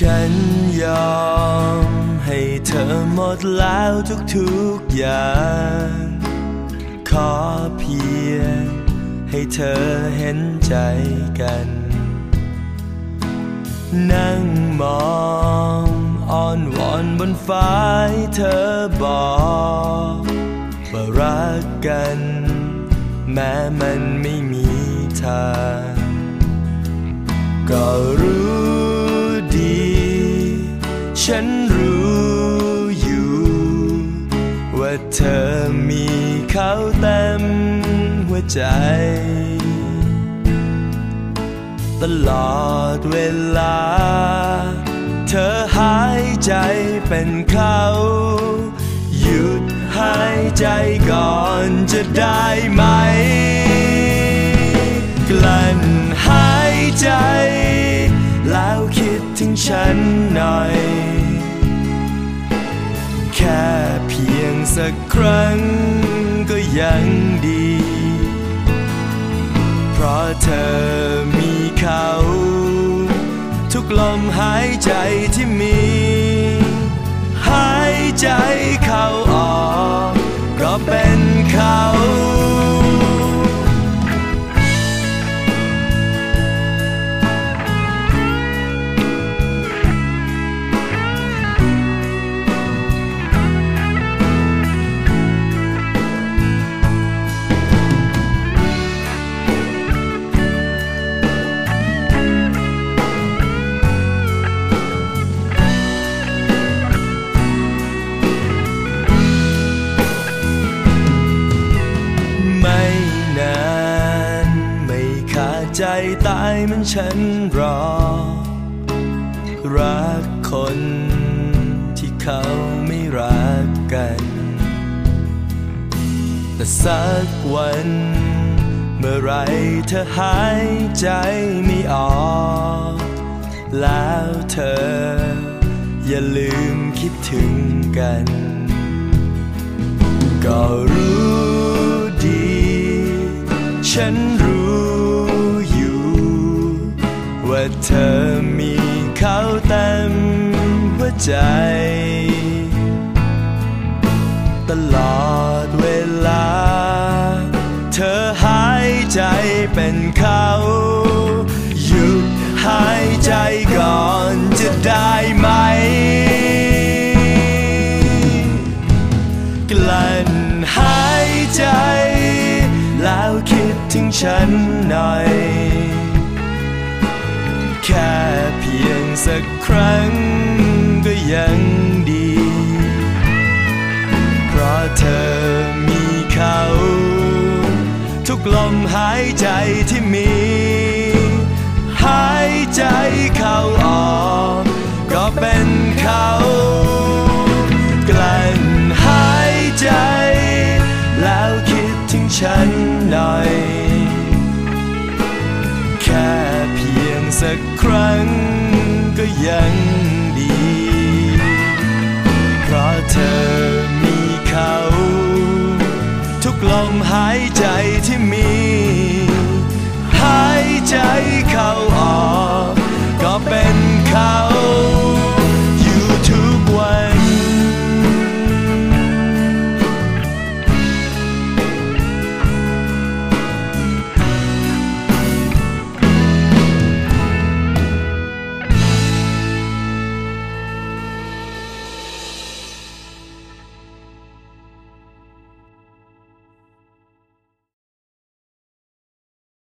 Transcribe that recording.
ฉันยอมให้เธอหมดแล้วทุกๆอย่าง ขอเพียงให้เธอเห็นใจกัน นั่งมองอ้อนวอนบนฟ้าให้เธอบอกว่ารักกัน แม้มันไม่มีทาง ก็รู้ ฉันรู้อยู่ ว่าเธอมีเขาเต็มหัวใจ ตลอดเวลา เธอหายใจเป็นเขาหยุดหายใจก่อนจะได้ไหม กลั้นหายใจ แล้วคิดถึงฉันหน่อย สักครั้งก็ยังดี เพราะเธอมีเขา ทุกลมหายใจที่มี หายใจเข้าออก ก็เป็นเขา ใจตายเหมันฉันรอ รักคนที่เขาไม่รักกัน แต่สักวัน เมื่อไรเธอหายใจไม่ออก แล้วเธอ อย่าลืมคิดถึงกัน ก็ มีเขาเต็มหัวใจ ตลอดเวลา เธอหายใจเป็นเขาหยุดหายใจก่อนจะได้ไหม กลั้นหายใจ แล้วคิดถึงฉันหน่อย แค่เพียงสักครั้งก็ยังดี เพราะเธอมีเขา ทุกลมหายใจที่มี กครั้งก็ยังดี เพราะเธอมีเขา ทุกลมหายใจที่มี หายใจเข้าออก ก็เป็นเขา